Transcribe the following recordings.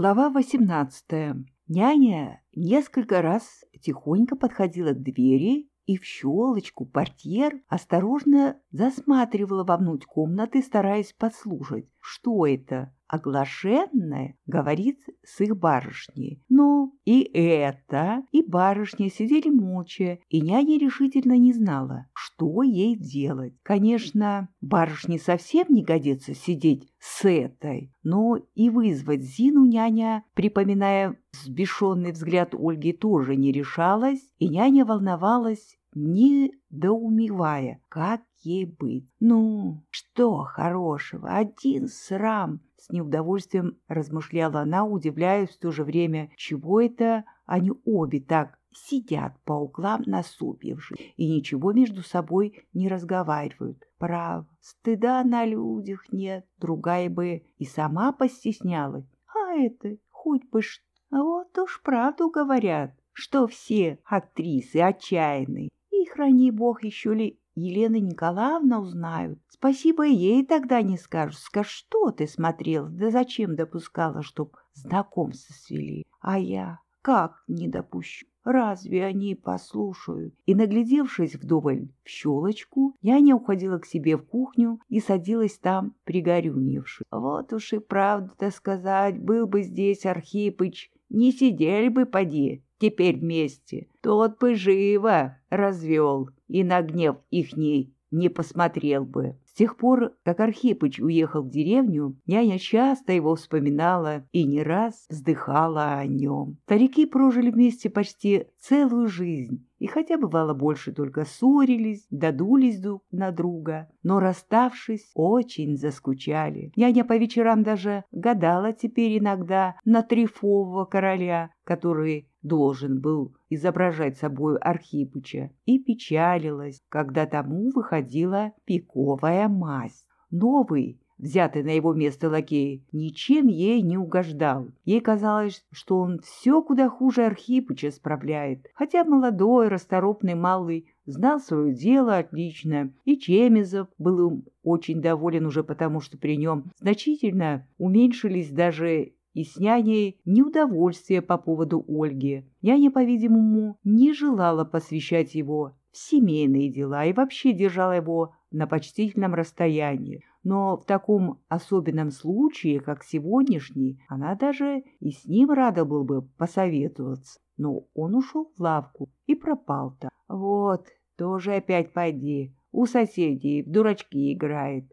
Глава 18. Няня несколько раз тихонько подходила к двери и в щелочку портьер осторожно засматривала вовнуть комнаты, стараясь подслушать, что это, оглашенная говорит с их барышней. Но и это, и барышня сидели молча, и няня решительно не знала, что ей делать. Конечно, барышне совсем не годится сидеть с этой, но и вызвать Зину няня, припоминая взбешенный взгляд Ольги, тоже не решалась, и няня волновалась, недоумевая, как ей быть. Ну, что хорошего, один срам, с неудовольствием размышляла она, удивляясь в то же время, чего это они обе так сидят по углам насупившись и ничего между собой не разговаривают. Прав, стыда на людях нет, другая бы и сама постеснялась. А это хоть бы что. Вот уж правду говорят, что все актрисы отчаянные. И храни бог еще ли Елена Николаевна узнают. Спасибо ей тогда не скажут. Скажешь, что ты смотрела, да зачем допускала, чтоб знакомство свели. А я как не допущу? Разве они послушают? И, наглядевшись вдоволь в щелочку, я не уходила к себе в кухню и садилась там, пригорюнивши. Вот уж и правду-то сказать, был бы здесь Архипыч, не сидели бы, поди, теперь вместе. Тот бы живо развел и на гнев ихний не посмотрел бы. С тех пор, как Архипыч уехал в деревню, няня часто его вспоминала и не раз вздыхала о нем. Старики прожили вместе почти целую жизнь, и хотя бывало больше только ссорились, додулись друг на друга, но расставшись, очень заскучали. Няня по вечерам даже гадала теперь иногда на трифового короля, который должен был изображать собой Архипыча, и печалилась, когда тому выходила пиковая мазь. Новый, взятый на его место лакей, ничем ей не угождал. Ей казалось, что он все куда хуже Архипыча справляет, хотя молодой, расторопный малый знал свое дело отлично, и Чемизов был им очень доволен уже потому, что при нем значительно уменьшились даже и с няней неудовольствие по поводу Ольги. Няня, по-видимому, не желала посвящать его в семейные дела и вообще держала его на почтительном расстоянии. Но в таком особенном случае, как сегодняшний, она даже и с ним рада был бы посоветоваться. Но он ушел в лавку и пропал-то. Вот, тоже опять пойди, у соседей в дурачки играет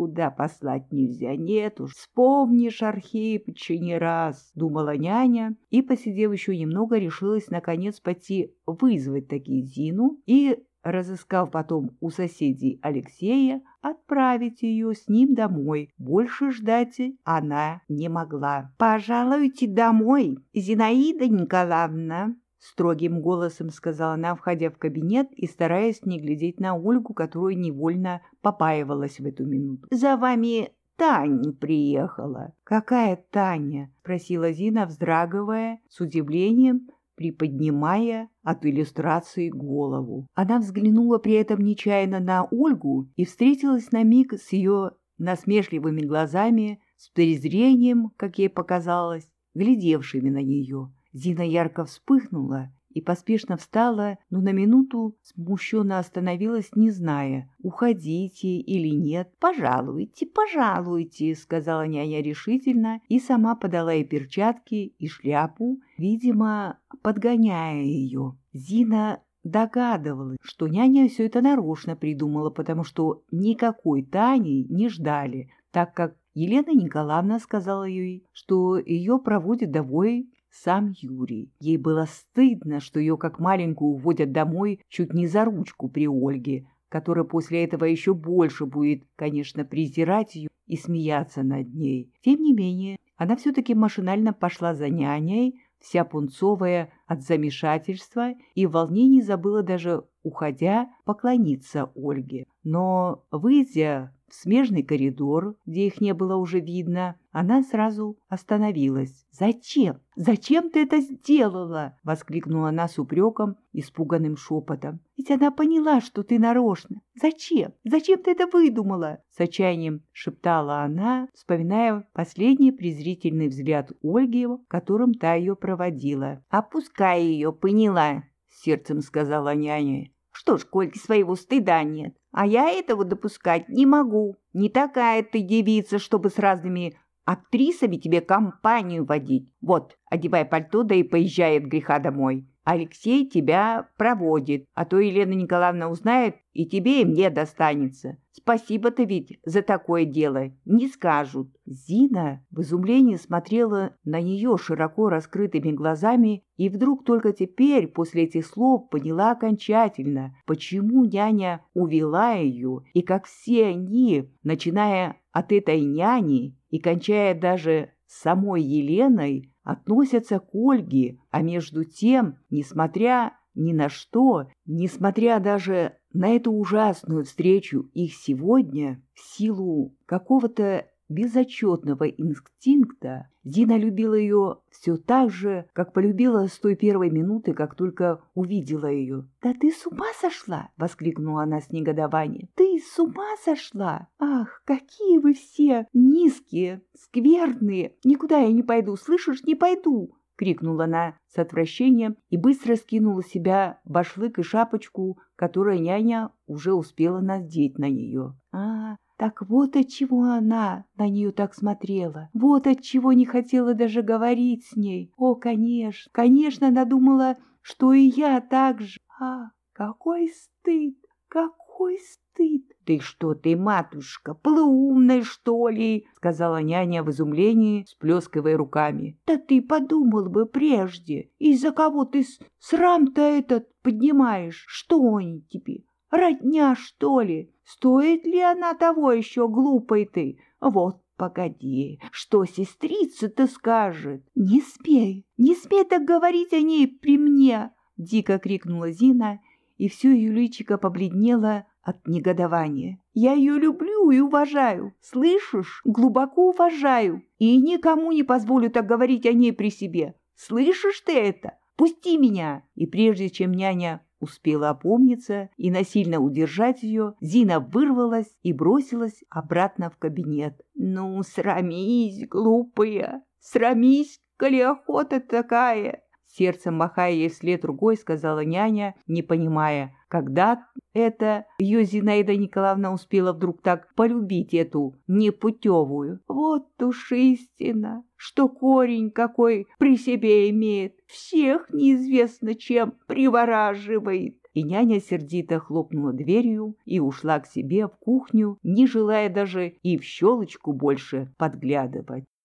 куда послать нельзя. Нет уж, вспомнишь Архипыча не раз, думала няня, и, посидев еще немного, решилась наконец пойти вызвать таки Зину и, разыскав потом у соседей Алексея, отправить ее с ним домой. Больше ждать она не могла. «Пожалуйте домой, Зинаида Николаевна», Строгим голосом сказала она, входя в кабинет и стараясь не глядеть на Ольгу, которую невольно попаивалась в эту минуту. «За вами Таня приехала». «Какая Таня?» — спросила Зина, вздрагивая с удивлением, приподнимая от иллюстрации голову. Она взглянула при этом нечаянно на Ольгу и встретилась на миг с ее насмешливыми глазами, с презрением, как ей показалось, глядевшими на нее. Зина ярко вспыхнула и поспешно встала, но на минуту смущенно остановилась, не зная, уходите или нет. «Пожалуйте, пожалуйте», — сказала няня решительно и сама подала ей перчатки и шляпу, видимо, подгоняя ее. Зина догадывалась, что няня все это нарочно придумала, потому что никакой Тани не ждали, так как Елена Николаевна сказала ей, что ее проводит домой сам Юрий. Ей было стыдно, что ее как маленькую уводят домой чуть не за ручку при Ольге, которая после этого еще больше будет, конечно, презирать ее и смеяться над ней. Тем не менее, она все-таки машинально пошла за няней, вся пунцовая от замешательства, и в забыла даже, уходя, поклониться Ольге. Но, выйдя в смежный коридор, где их не было уже видно, она сразу остановилась. «Зачем? Зачем ты это сделала?» — воскликнула она с упреком, испуганным шепотом. «Ведь она поняла, что ты нарочно. Зачем? Зачем ты это выдумала?» С отчаянием шептала она, вспоминая последний презрительный взгляд Ольги, которым та ее проводила. «Опускай ее, поняла», — сердцем сказала няня. «Что ж, Кольки своего стыда нет. А я этого допускать не могу. Не такая ты девица, чтобы с разными актрисами тебе компанию водить. Вот, одевай пальто, да и поезжай от греха домой. Алексей тебя проводит, а то Елена Николаевна узнает, и тебе, и мне достанется. Спасибо-то ведь за такое дело, не скажут». Зина в изумлении смотрела на нее широко раскрытыми глазами и вдруг только теперь, после этих слов, поняла окончательно, почему няня увела ее, и как все они, начиная от этой няни и кончая даже самой Еленой, относятся к Ольге, а между тем, несмотря ни на что, несмотря даже на эту ужасную встречу их сегодня, в силу какого-то безотчетного инстинкта, Дина любила ее все так же, как полюбила с той первой минуты, как только увидела ее. «Да ты с ума сошла!» — воскликнула она с негодованием. «Ты с ума сошла! Ах, какие вы все низкие, скверные! Никуда я не пойду, слышишь, не пойду!» — крикнула она с отвращением и быстро скинула себя башлык и шапочку, которую няня уже успела надеть на нее. «А, так вот от чего она на нее так смотрела. Вот от чего не хотела даже говорить с ней. О, конечно, конечно, она думала, что и я так же. А, какой стыд, какой стыд. Ты что ты, матушка, полуумная, что ли? Сказала няня в изумлении, сплескивая руками. Да ты подумал бы прежде, из-за кого ты срам-то этот поднимаешь. Что они тебе? Родня, что ли? Стоит ли она того еще, глупой ты? Вот погоди, что сестрица-то скажет? Не смей, не смей так говорить о ней при мне! Дико крикнула Зина, и все ее личико побледнело от негодования. Я ее люблю и уважаю, слышишь? Глубоко уважаю, и никому не позволю так говорить о ней при себе. Слышишь ты это? Пусти меня!» И прежде чем няня успела опомниться и насильно удержать ее, Зина вырвалась и бросилась обратно в кабинет. «Ну, срамись, глупая, срамись, коли охота такая!» Сердцем махая ей вслед другой, сказала няня, не понимая, когда это ее Зинаида Николаевна успела вдруг так полюбить эту непутевую. Вот уж истина, что корень какой при себе имеет, всех неизвестно чем привораживает. И няня сердито хлопнула дверью и ушла к себе в кухню, не желая даже и в щелочку больше подглядывать.